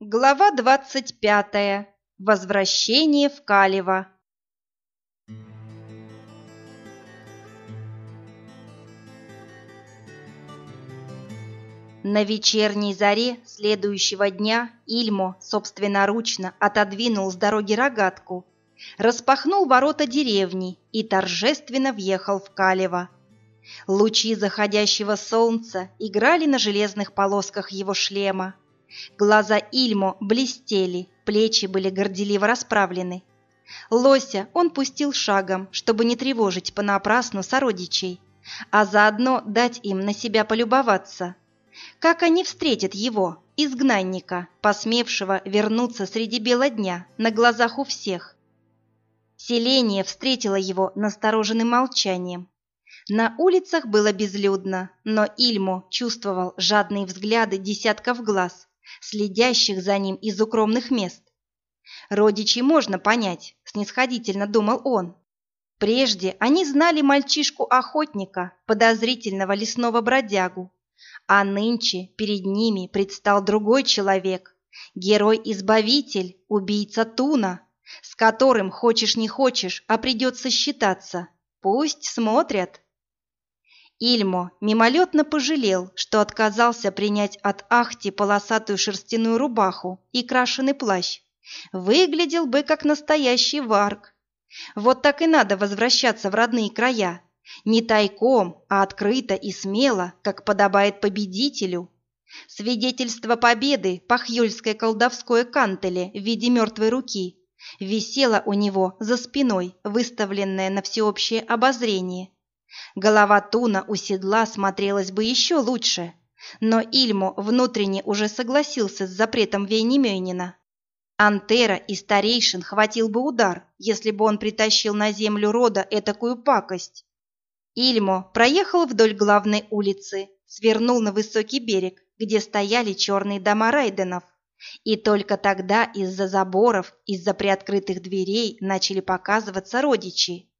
Глава двадцать пятая. Возвращение в Калево. На вечерней заре следующего дня Ильмо собственноручно отодвинул с дороги рогатку, распахнул ворота деревни и торжественно въехал в Калево. Лучи заходящего солнца играли на железных полосках его шлема. Глаза Ильмо блестели, плечи были горделиво расправлены. Лося он пустил шагом, чтобы не тревожить понапрасну сородичей, а заодно дать им на себя полюбоваться. Как они встретят его, изгнанника, посмевшего вернуться среди бела дня на глазах у всех? Селение встретило его настороженным молчанием. На улицах было безлюдно, но Ильмо чувствовал жадные взгляды десятков глаз, следящих за ним из укромных мест. Родичей можно понять, снисходительно думал он. Прежде они знали мальчишку-охотника, подозрительного лесного бродягу, а нынче перед ними предстал другой человек, герой-избавитель, убийца Туна, с которым, хочешь не хочешь, а придется считаться. Пусть смотрят. Ильмо мимолетно пожалел, что отказался принять от Ахти полосатую шерстяную рубаху и крашеный плащ. Выглядел бы как настоящий варк. Вот так и надо возвращаться в родные края. Не тайком, а открыто и смело, как подобает победителю. Свидетельство победы по хьюльской колдовской кантеле в виде мертвой руки висело у него за спиной, выставленное на всеобщее обозрение. Голова Туна у седла смотрелась бы еще лучше, но Ильмо внутренне уже согласился с запретом Вейнемёнина. Антера и старейшин хватил бы удар, если бы он притащил на землю рода этакую пакость. Ильмо проехал вдоль главной улицы, свернул на высокий берег, где стояли черные дома Райденов. И только тогда из-за заборов, из-за приоткрытых дверей начали показываться родичи.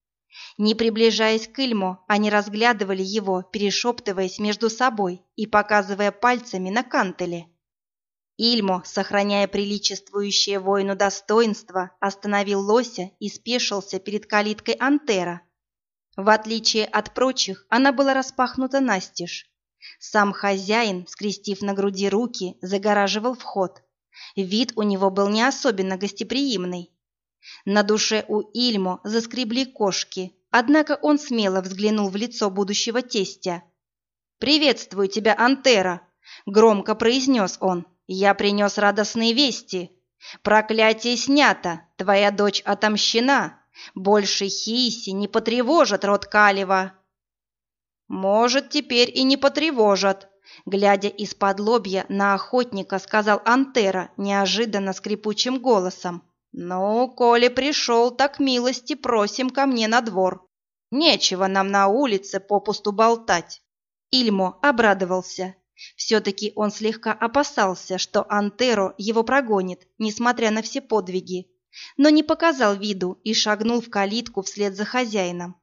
Не приближаясь к Ильмо, они разглядывали его, перешептываясь между собой и показывая пальцами на кантеле. Ильмо, сохраняя приличествующее воину достоинство, остановил лося и спешился перед калиткой Антера. В отличие от прочих, она была распахнута настежь. Сам хозяин, скрестив на груди руки, загораживал вход. Вид у него был не особенно гостеприимный. На душе у Ильмо заскребли кошки, однако он смело взглянул в лицо будущего тестя. «Приветствую тебя, Антера!» — громко произнес он. «Я принес радостные вести. Проклятие снято, твоя дочь отомщена. Больше Хиси не потревожат род Калева». «Может, теперь и не потревожат», глядя из-под лобья на охотника, сказал Антера неожиданно скрипучим голосом. «Ну, коли пришел, так милости просим ко мне на двор. Нечего нам на улице попусту болтать». Ильмо обрадовался. Все-таки он слегка опасался, что Антеро его прогонит, несмотря на все подвиги, но не показал виду и шагнул в калитку вслед за хозяином.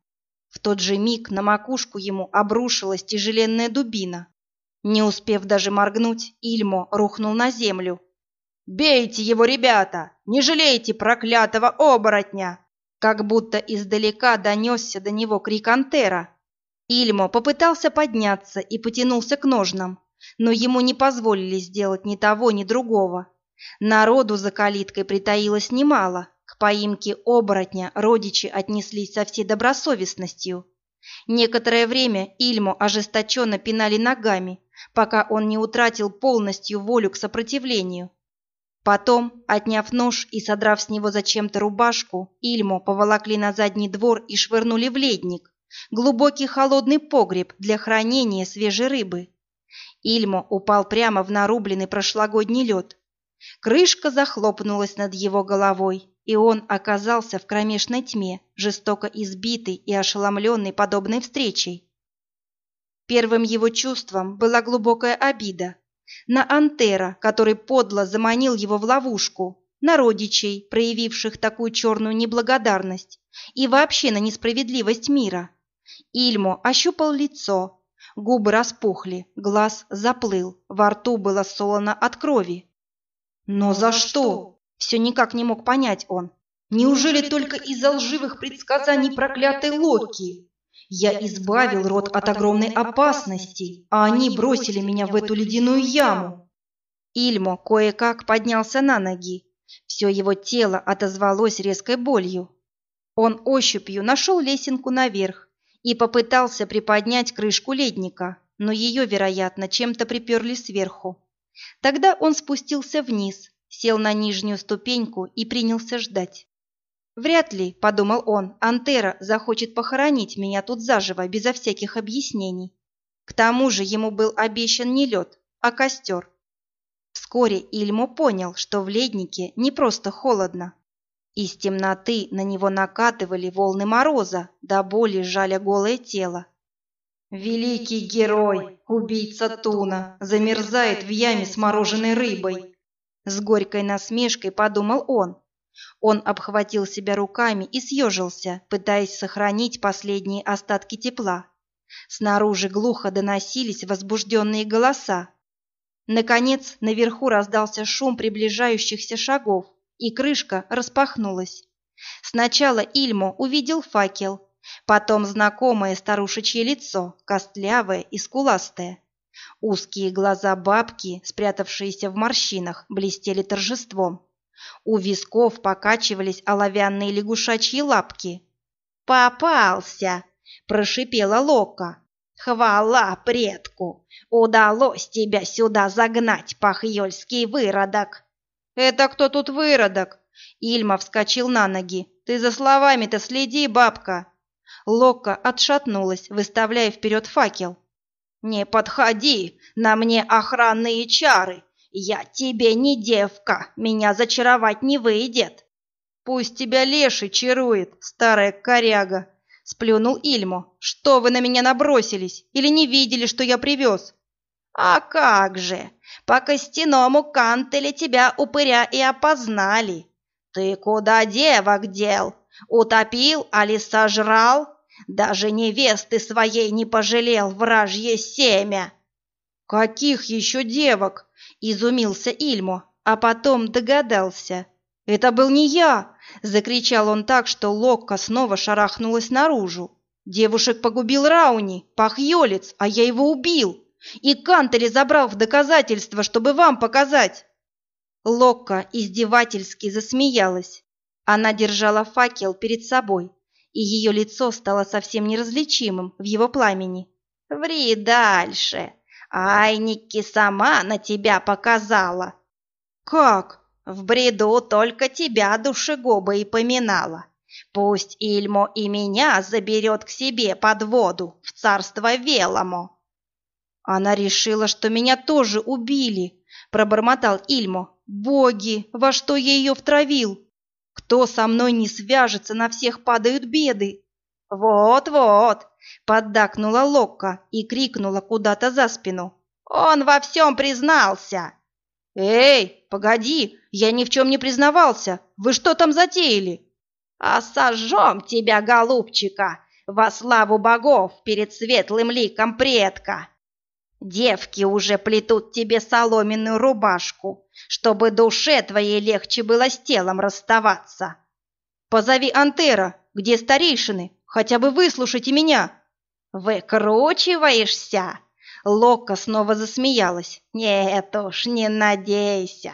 В тот же миг на макушку ему обрушилась тяжеленная дубина. Не успев даже моргнуть, Ильмо рухнул на землю, «Бейте его, ребята! Не жалейте проклятого оборотня!» Как будто издалека донесся до него крик Антера. Ильмо попытался подняться и потянулся к ножнам, но ему не позволили сделать ни того, ни другого. Народу за калиткой притаилось немало. К поимке оборотня родичи отнеслись со всей добросовестностью. Некоторое время Ильмо ожесточенно пинали ногами, пока он не утратил полностью волю к сопротивлению. Потом, отняв нож и содрав с него зачем-то рубашку, Ильмо поволокли на задний двор и швырнули в ледник, глубокий холодный погреб для хранения свежей рыбы. Ильмо упал прямо в нарубленный прошлогодний лед. Крышка захлопнулась над его головой, и он оказался в кромешной тьме, жестоко избитый и ошеломленный подобной встречей. Первым его чувством была глубокая обида, на Антера, который подло заманил его в ловушку, на родичей, проявивших такую черную неблагодарность, и вообще на несправедливость мира. Ильмо ощупал лицо, губы распухли, глаз заплыл, во рту было солоно от крови. Но за что? Все никак не мог понять он. Неужели только из-за лживых предсказаний проклятой Локи? Я избавил род от огромной опасности, а они бросили меня в эту ледяную яму. Ильмо кое-как поднялся на ноги. Все его тело отозвалось резкой болью. Он ощупью нашел лесенку наверх и попытался приподнять крышку ледника, но ее, вероятно, чем-то приперли сверху. Тогда он спустился вниз, сел на нижнюю ступеньку и принялся ждать. «Вряд ли, — подумал он, — Антера захочет похоронить меня тут заживо, безо всяких объяснений. К тому же ему был обещан не лед, а костер. Вскоре Ильмо понял, что в леднике не просто холодно. Из темноты на него накатывали волны мороза, до боли сжали голое тело. Великий герой, убийца Туна, замерзает в яме с мороженой рыбой. С горькой насмешкой подумал он. Он обхватил себя руками и съежился, пытаясь сохранить последние остатки тепла. Снаружи глухо доносились возбужденные голоса. Наконец, наверху раздался шум приближающихся шагов, и крышка распахнулась. Сначала Ильмо увидел факел, потом знакомое старушечье лицо, костлявое и скуластое. Узкие глаза бабки, спрятавшиеся в морщинах, блестели торжеством. У висков покачивались оловянные лягушачьи лапки. «Попался!» – прошипела Лока. «Хвала предку! Удалось тебя сюда загнать, пахьёльский выродок!» «Это кто тут выродок?» Ильма вскочил на ноги. «Ты за словами-то следи, бабка!» Локка отшатнулась, выставляя вперед факел. «Не подходи! На мне охранные чары! «Я тебе не девка, меня зачаровать не выйдет!» «Пусть тебя леший чарует, старая коряга!» — сплюнул Ильмо. «Что вы на меня набросились? Или не видели, что я привез?» «А как же! По костяному кантеле тебя упыря и опознали! Ты куда девок дел? Утопил, али сожрал? Даже невесты своей не пожалел вражье семя!» «Каких еще девок?» Изумился Ильмо, а потом догадался. «Это был не я!» – закричал он так, что Локка снова шарахнулась наружу. «Девушек погубил Рауни, пахьёлец, а я его убил! И Кантели забрал в доказательство, чтобы вам показать!» Локка издевательски засмеялась. Она держала факел перед собой, и ее лицо стало совсем неразличимым в его пламени. «Ври дальше!» Айники сама на тебя показала. Как? В бреду только тебя душегуба и поминала. Пусть Ильмо и меня заберет к себе под воду, в царство Велому. Она решила, что меня тоже убили, пробормотал Ильмо. Боги, во что я ее втравил? Кто со мной не свяжется, на всех падают беды. Вот-вот, Поддакнула Локка и крикнула куда-то за спину. «Он во всем признался!» «Эй, погоди, я ни в чем не признавался. Вы что там затеяли?» «А сожжем тебя, голубчика, во славу богов перед светлым ликом предка!» Девки уже плетут тебе соломенную рубашку, чтобы душе твоей легче было с телом расставаться. Позови Антера, где старейшины, хотя бы выслушайте меня. «Выкручиваешься?» Лока снова засмеялась. «Нет уж, не надейся.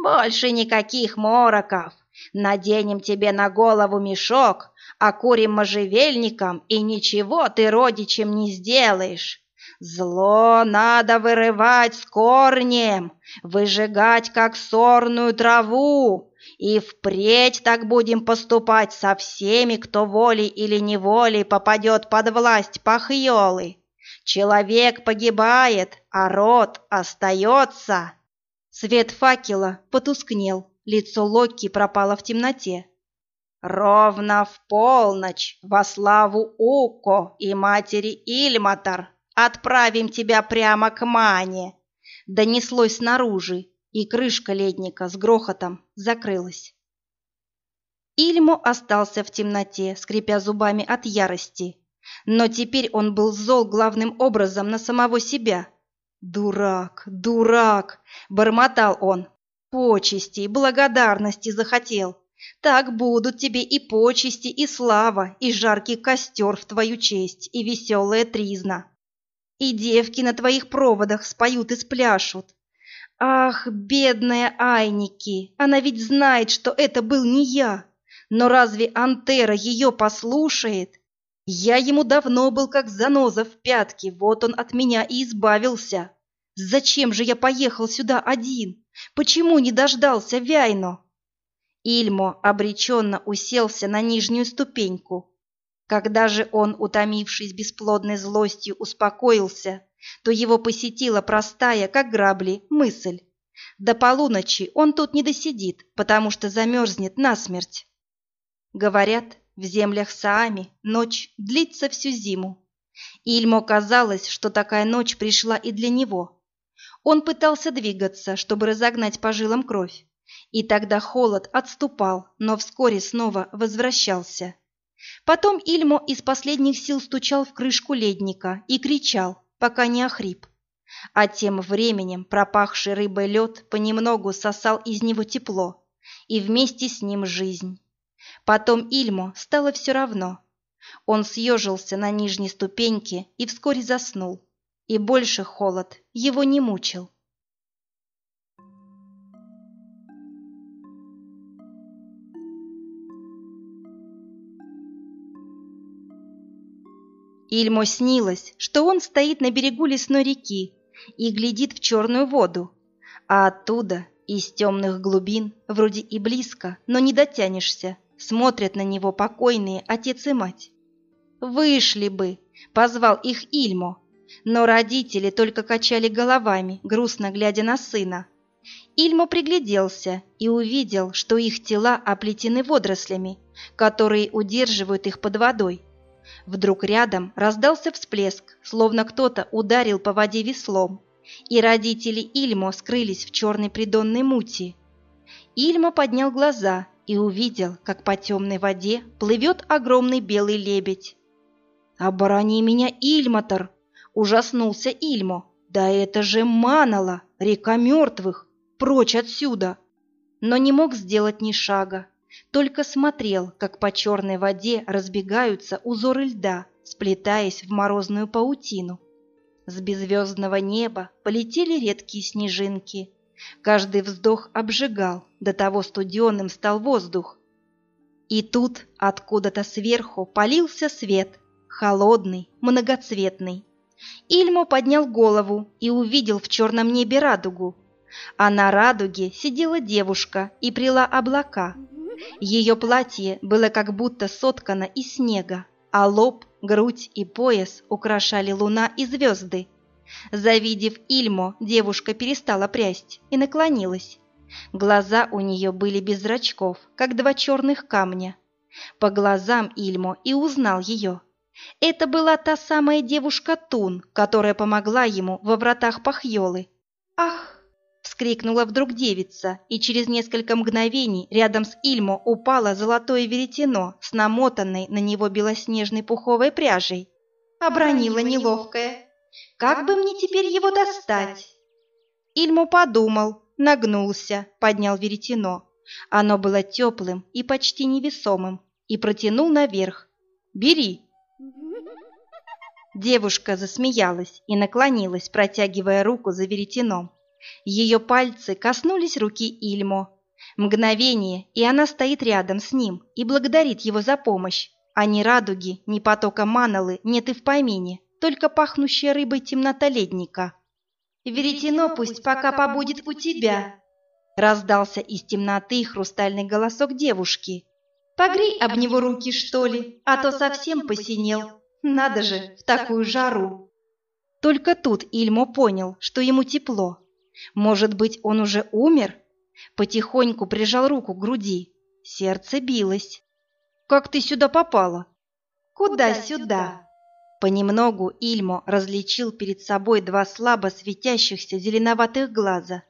Больше никаких мороков. Наденем тебе на голову мешок, окурим можжевельником, и ничего ты родичем не сделаешь. Зло надо вырывать с корнем, выжигать, как сорную траву, и впредь так будем поступать со всеми, кто волей или неволей попадет под власть пахьолы. Человек погибает, а род остается. Свет факела потускнел, лицо Локи пропало в темноте. Ровно в полночь во славу Уко и матери Ильматар отправим тебя прямо к Мане. Донеслось снаружи, и крышка ледника с грохотом закрылась. Ильмо остался в темноте, скрипя зубами от ярости. Но теперь он был зол главным образом на самого себя. «Дурак, дурак!» – бормотал он. Почести, благодарности захотел. Так будут тебе и почести, и слава, и жаркий костер в твою честь, и веселая тризна. И девки на твоих проводах споют и спляшут. Ах, бедная Айники, она ведь знает, что это был не я. Но разве Антера ее послушает? Я ему давно был как заноза в пятке, вот он от меня и избавился. Зачем же я поехал сюда один? Почему не дождался Вяйно? Ильмо обреченно уселся на нижнюю ступеньку. Когда же он, утомившись бесплодной злостью, успокоился, то его посетила простая, как грабли, мысль. До полуночи он тут не досидит, потому что замерзнет насмерть. Говорят, в землях Саами ночь длится всю зиму. Ильмо казалось, что такая ночь пришла и для него. Он пытался двигаться, чтобы разогнать по жилам кровь. И тогда холод отступал, но вскоре снова возвращался. Потом Ильмо из последних сил стучал в крышку ледника и кричал, пока не охрип. А тем временем пропахший рыбой лед понемногу сосал из него тепло, и вместе с ним жизнь. Потом Ильмо стало все равно. Он съежился на нижней ступеньке и вскоре заснул, и больше холод его не мучил. Ильмо снилось, что он стоит на берегу лесной реки и глядит в черную воду, а оттуда, из темных глубин, вроде и близко, но не дотянешься, смотрят на него покойные отец и мать. «Вышли бы!» — позвал их Ильмо, но родители только качали головами, грустно глядя на сына. Ильмо пригляделся и увидел, что их тела оплетены водорослями, которые удерживают их под водой. Вдруг рядом раздался всплеск, словно кто-то ударил по воде веслом, и родители Ильмо скрылись в черной придонной мути. Ильмо поднял глаза и увидел, как по темной воде плывет огромный белый лебедь. «Оборони меня, Ильматор!» – ужаснулся Ильмо. «Да это же Манала, река мертвых! Прочь отсюда!» Но не мог сделать ни шага только смотрел, как по черной воде разбегаются узоры льда, сплетаясь в морозную паутину. С беззвездного неба полетели редкие снежинки. Каждый вздох обжигал, до того студеным стал воздух. И тут откуда-то сверху полился свет, холодный, многоцветный. Ильмо поднял голову и увидел в черном небе радугу. А на радуге сидела девушка и прила облака – ее платье было как будто соткано из снега, а лоб, грудь и пояс украшали луна и звезды. Завидев Ильмо, девушка перестала прясть и наклонилась. Глаза у нее были без зрачков, как два черных камня. По глазам Ильмо и узнал ее. Это была та самая девушка Тун, которая помогла ему во вратах Пахьолы. «Ах!» Вскрикнула вдруг девица, и через несколько мгновений рядом с Ильмо упало золотое веретено с намотанной на него белоснежной пуховой пряжей. Обронила неловкая. «Как бы мне теперь его достать?» Ильмо подумал, нагнулся, поднял веретено. Оно было теплым и почти невесомым, и протянул наверх. «Бери!» Девушка засмеялась и наклонилась, протягивая руку за веретеном. Ее пальцы коснулись руки Ильмо. Мгновение, и она стоит рядом с ним и благодарит его за помощь. А ни радуги, ни потока манолы нет и в помине, только пахнущая рыбой темнота ледника. «Веретено пусть пока побудет у тебя», — раздался из темноты хрустальный голосок девушки. «Погрей об него руки, что ли, а то совсем посинел. Надо же, в такую жару». Только тут Ильмо понял, что ему тепло, может быть, он уже умер? Потихоньку прижал руку к груди. Сердце билось. «Как ты сюда попала?» «Куда сюда?» Понемногу Ильмо различил перед собой два слабо светящихся зеленоватых глаза.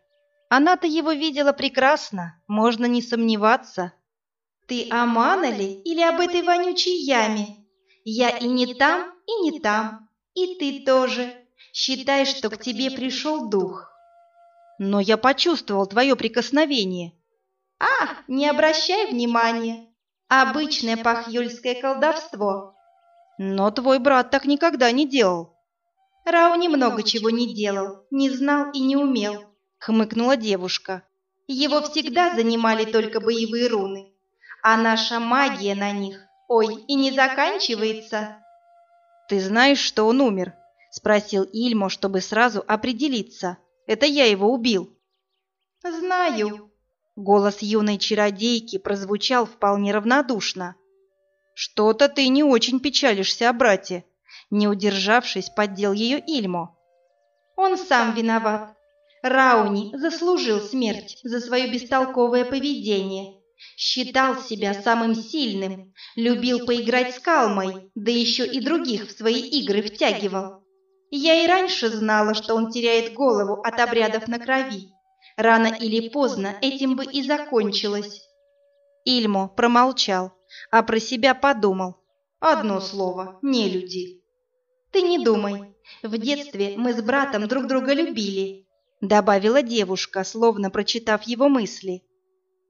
Она-то его видела прекрасно, можно не сомневаться. «Ты о Маноле или об этой вонючей яме? Я и не там, и не там, и ты тоже. Считай, что к тебе пришел дух». Но я почувствовал твое прикосновение. А, не обращай внимания. Обычное пахюльское колдовство. Но твой брат так никогда не делал. Рауни много чего не делал, не знал и не умел, хмыкнула девушка. Его всегда занимали только боевые руны, а наша магия на них, ой, и не заканчивается. Ты знаешь, что он умер? спросил Ильмо, чтобы сразу определиться. Это я его убил. Знаю. Голос юной чародейки прозвучал вполне равнодушно. Что-то ты не очень печалишься о брате. Не удержавшись, поддел ее Ильмо. Он сам виноват. Рауни заслужил смерть за свое бестолковое поведение. Считал себя самым сильным, любил поиграть с Калмой, да еще и других в свои игры втягивал. Я и раньше знала, что он теряет голову от обрядов на крови. Рано или поздно этим бы и закончилось. Ильмо промолчал, а про себя подумал. Одно слово – не люди. Ты не думай. В детстве мы с братом друг друга любили, добавила девушка, словно прочитав его мысли.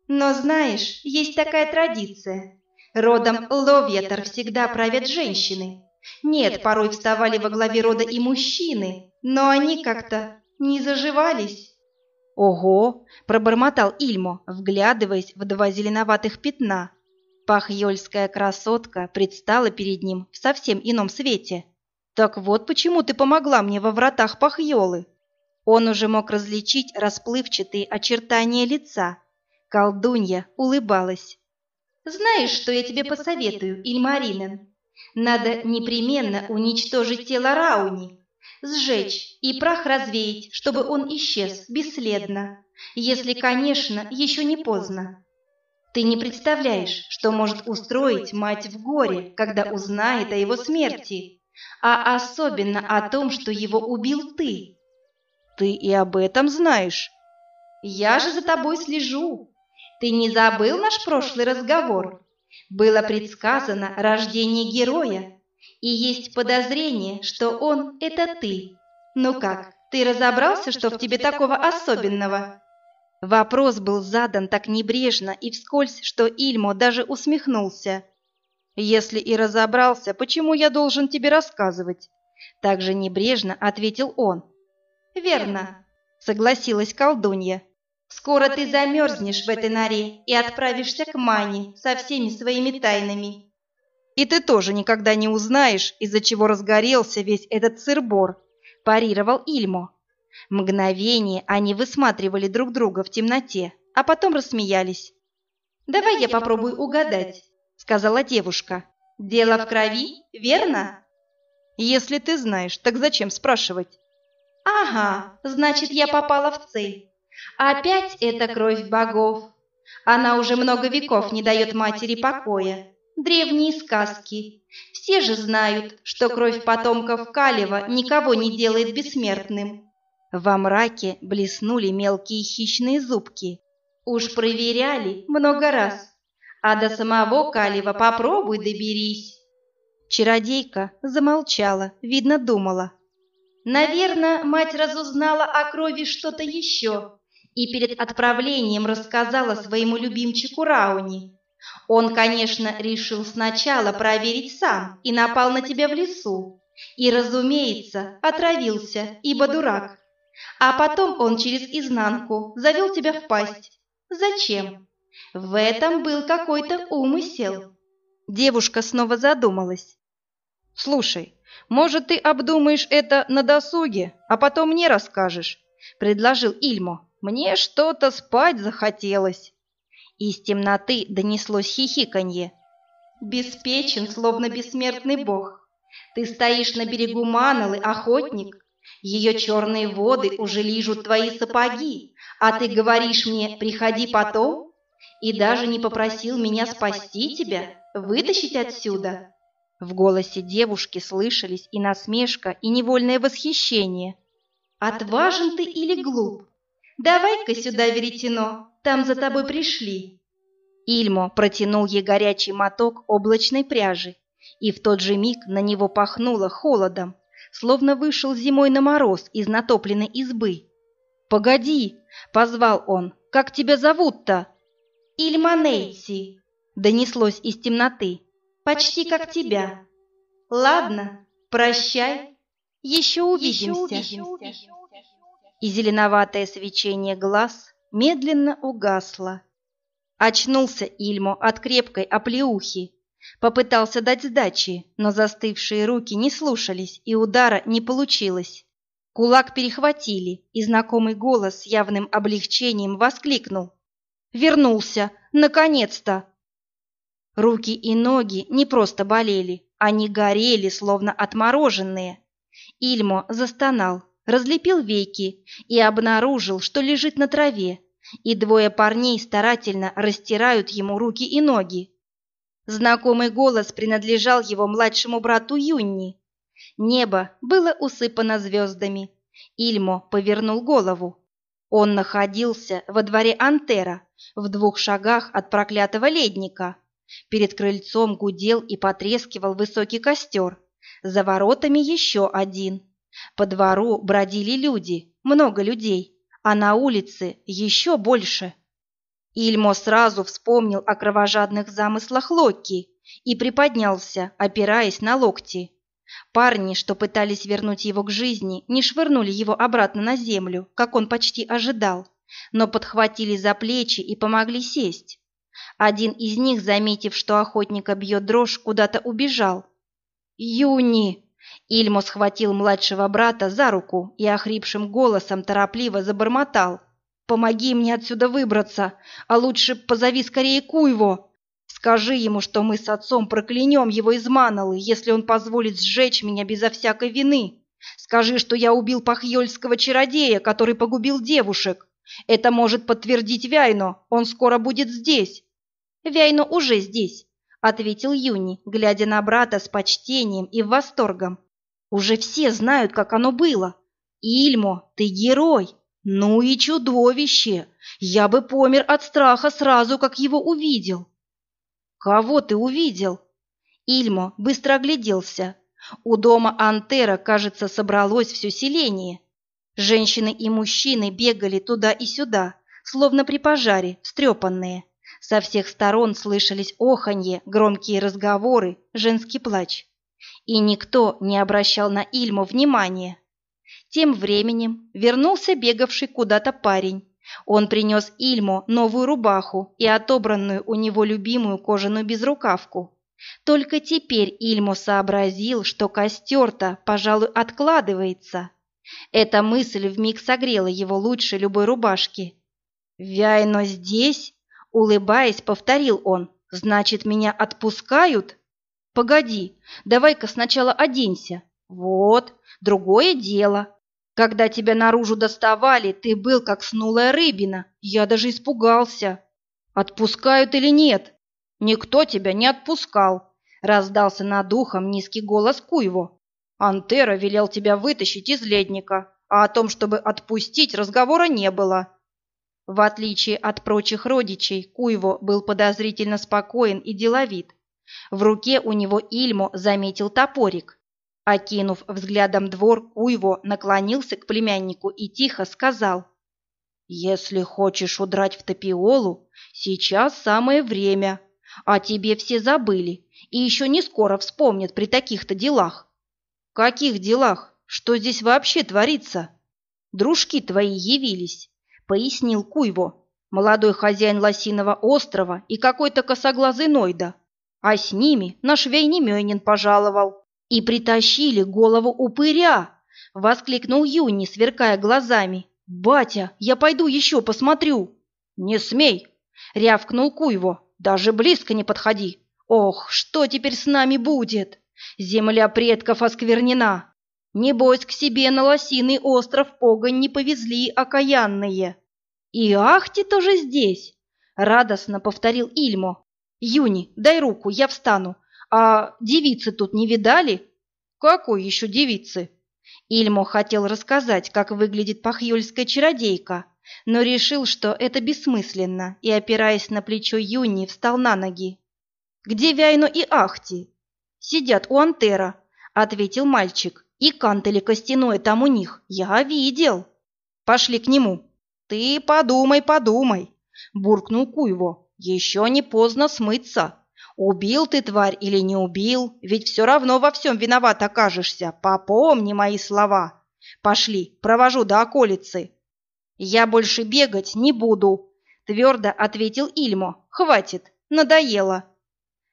Но знаешь, есть такая традиция. Родом Ловьятор всегда правят женщины. Нет, порой вставали во главе рода и мужчины, но они как-то не заживались. Ого, пробормотал Ильмо, вглядываясь в два зеленоватых пятна. Пахьёльская красотка предстала перед ним в совсем ином свете. Так вот почему ты помогла мне во вратах Пахьёлы. Он уже мог различить расплывчатые очертания лица. Колдунья улыбалась. «Знаешь, что я тебе посоветую, Ильмаринен? Надо непременно уничтожить тело Рауни, сжечь и прах развеять, чтобы он исчез бесследно, если, конечно, еще не поздно. Ты не представляешь, что может устроить мать в горе, когда узнает о его смерти, а особенно о том, что его убил ты. Ты и об этом знаешь. Я же за тобой слежу. Ты не забыл наш прошлый разговор? Было предсказано рождение героя, и есть подозрение, что он — это ты. Ну как, ты разобрался, что в тебе такого особенного?» Вопрос был задан так небрежно и вскользь, что Ильмо даже усмехнулся. «Если и разобрался, почему я должен тебе рассказывать?» Так же небрежно ответил он. «Верно», — согласилась колдунья. «Скоро ты замерзнешь в этой норе и отправишься к Мане со всеми своими тайнами». «И ты тоже никогда не узнаешь, из-за чего разгорелся весь этот сырбор», – парировал Ильмо. Мгновение они высматривали друг друга в темноте, а потом рассмеялись. «Давай я попробую угадать», – сказала девушка. «Дело в крови, верно?» «Если ты знаешь, так зачем спрашивать?» Ага, значит, я попала в цель. Опять это кровь богов. Она уже много веков не дает матери покоя. Древние сказки. Все же знают, что кровь потомков Калева никого не делает бессмертным. Во мраке блеснули мелкие хищные зубки. Уж проверяли много раз. А до самого Калева попробуй доберись. Чародейка замолчала, видно, думала. Наверное, мать разузнала о крови что-то еще и перед отправлением рассказала своему любимчику Рауни. Он, конечно, решил сначала проверить сам и напал на тебя в лесу. И, разумеется, отравился, ибо дурак. А потом он через изнанку завел тебя в пасть. Зачем? В этом был какой-то умысел. Девушка снова задумалась. «Слушай, может, ты обдумаешь это на досуге, а потом мне расскажешь?» – предложил Ильмо. «Мне что-то спать захотелось». Из темноты донеслось хихиканье. «Беспечен, словно бессмертный бог. Ты стоишь на берегу Манолы, охотник. Ее черные воды уже лижут твои сапоги, а ты говоришь мне «приходи потом» и даже не попросил меня спасти тебя, вытащить отсюда». В голосе девушки слышались и насмешка, и невольное восхищение. «Отважен ты или глуп? Давай-ка сюда, веретено, там за тобой пришли». Ильмо протянул ей горячий моток облачной пряжи, и в тот же миг на него пахнуло холодом, словно вышел зимой на мороз из натопленной избы. «Погоди!» — позвал он. «Как тебя зовут-то?» «Ильманейти», — донеслось из темноты. «Почти как тебя. Ладно, прощай. Еще увидимся». И зеленоватое свечение глаз медленно угасло. Очнулся Ильмо от крепкой оплеухи. Попытался дать сдачи, но застывшие руки не слушались, и удара не получилось. Кулак перехватили, и знакомый голос с явным облегчением воскликнул. «Вернулся! Наконец-то!» Руки и ноги не просто болели, они горели, словно отмороженные. Ильмо застонал, разлепил веки и обнаружил, что лежит на траве, и двое парней старательно растирают ему руки и ноги. Знакомый голос принадлежал его младшему брату Юнни, Небо было усыпано звездами. Ильмо повернул голову. Он находился во дворе Антера, в двух шагах от проклятого ледника. Перед крыльцом гудел и потрескивал высокий костер. За воротами еще один. По двору бродили люди, много людей, а на улице еще больше. Ильмо сразу вспомнил о кровожадных замыслах Локи и приподнялся, опираясь на локти. Парни, что пытались вернуть его к жизни, не швырнули его обратно на землю, как он почти ожидал, но подхватили за плечи и помогли сесть. Один из них, заметив, что охотника бьет дрожь, куда-то убежал. «Юни!» Ильмо схватил младшего брата за руку и охрипшим голосом торопливо забормотал. «Помоги мне отсюда выбраться, а лучше позови скорее Куйво!» Скажи ему, что мы с отцом проклянем его из Манолы, если он позволит сжечь меня безо всякой вины. Скажи, что я убил пахьёльского чародея, который погубил девушек. Это может подтвердить Вяйно, он скоро будет здесь». «Вяйно уже здесь», — ответил Юни, глядя на брата с почтением и восторгом. «Уже все знают, как оно было. Ильмо, ты герой, ну и чудовище! Я бы помер от страха сразу, как его увидел. «Кого ты увидел?» Ильмо быстро огляделся. У дома Антера, кажется, собралось все селение. Женщины и мужчины бегали туда и сюда, словно при пожаре, встрепанные. Со всех сторон слышались оханье, громкие разговоры, женский плач. И никто не обращал на Ильму внимания. Тем временем вернулся бегавший куда-то парень он принес Ильмо новую рубаху и отобранную у него любимую кожаную безрукавку. Только теперь Ильмо сообразил, что костер-то, пожалуй, откладывается. Эта мысль вмиг согрела его лучше любой рубашки. «Вяйно здесь?» — улыбаясь, повторил он. «Значит, меня отпускают?» «Погоди, давай-ка сначала оденься. Вот, другое дело. Когда тебя наружу доставали, ты был как снулая рыбина. Я даже испугался. Отпускают или нет? Никто тебя не отпускал. Раздался над ухом низкий голос Куево. Антера велел тебя вытащить из ледника, а о том, чтобы отпустить, разговора не было. В отличие от прочих родичей, Куево был подозрительно спокоен и деловит. В руке у него Ильмо заметил топорик. Окинув взглядом двор, Уйво наклонился к племяннику и тихо сказал. «Если хочешь удрать в Топиолу, сейчас самое время. А тебе все забыли и еще не скоро вспомнят при таких-то делах». «Каких делах? Что здесь вообще творится?» «Дружки твои явились», — пояснил Куйво, молодой хозяин Лосиного острова и какой-то косоглазый Нойда. А с ними наш Вейнемёнин пожаловал и притащили голову упыря!» — воскликнул Юни, сверкая глазами. «Батя, я пойду еще посмотрю!» «Не смей!» — рявкнул Куйво. «Даже близко не подходи! Ох, что теперь с нами будет? Земля предков осквернена! Небось, к себе на лосиный остров погонь не повезли окаянные!» «И Ахти тоже здесь!» — радостно повторил Ильмо. «Юни, дай руку, я встану, «А девицы тут не видали?» «Какой еще девицы?» Ильмо хотел рассказать, как выглядит пахьюльская чародейка, но решил, что это бессмысленно, и, опираясь на плечо Юни, встал на ноги. «Где Вяйно и Ахти?» «Сидят у Антера», — ответил мальчик. «И кантели костяное там у них. Я видел». Пошли к нему. Ты подумай, подумай, буркнул Куйво. Еще не поздно смыться. Убил ты тварь или не убил, ведь все равно во всем виноват окажешься. Попомни мои слова. Пошли, провожу до околицы. Я больше бегать не буду, твердо ответил Ильмо. Хватит, надоело.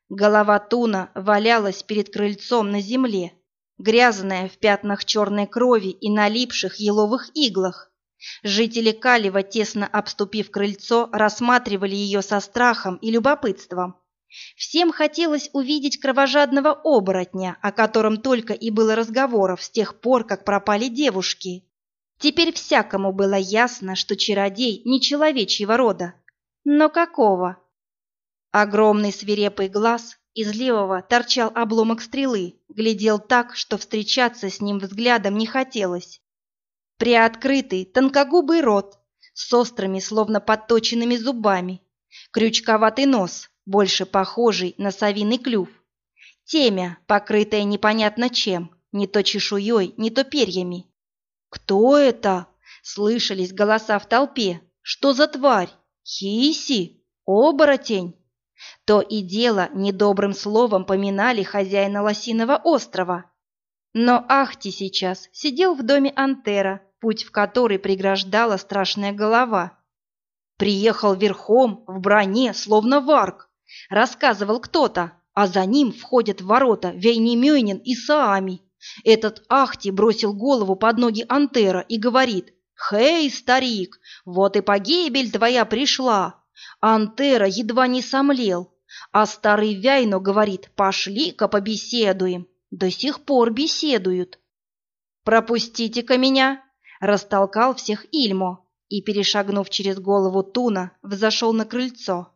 Голова Туна валялась перед крыльцом на земле, грязная в пятнах черной крови и налипших еловых иглах. Жители Калева, тесно обступив крыльцо, рассматривали ее со страхом и любопытством. Всем хотелось увидеть кровожадного оборотня, о котором только и было разговоров с тех пор, как пропали девушки. Теперь всякому было ясно, что чародей не человечьего рода. Но какого? Огромный свирепый глаз из левого торчал обломок стрелы, глядел так, что встречаться с ним взглядом не хотелось. Приоткрытый, тонкогубый рот с острыми, словно подточенными зубами, крючковатый нос, больше похожий на совиный клюв, темя, покрытая непонятно чем, не то чешуей, не то перьями. «Кто это?» — слышались голоса в толпе. «Что за тварь? Хиси? Оборотень?» То и дело недобрым словом поминали хозяина Лосиного острова. Но Ахти сейчас сидел в доме Антера, путь в который преграждала страшная голова. Приехал верхом, в броне, словно варк, рассказывал кто-то, а за ним входят в ворота Вейнемёнин и Саами. Этот Ахти бросил голову под ноги Антера и говорит, «Хей, старик, вот и погибель твоя пришла!» Антера едва не сомлел, а старый Вяйно говорит, «Пошли-ка побеседуем». До сих пор беседуют. «Пропустите-ка меня!» – растолкал всех Ильмо и, перешагнув через голову Туна, взошел на крыльцо.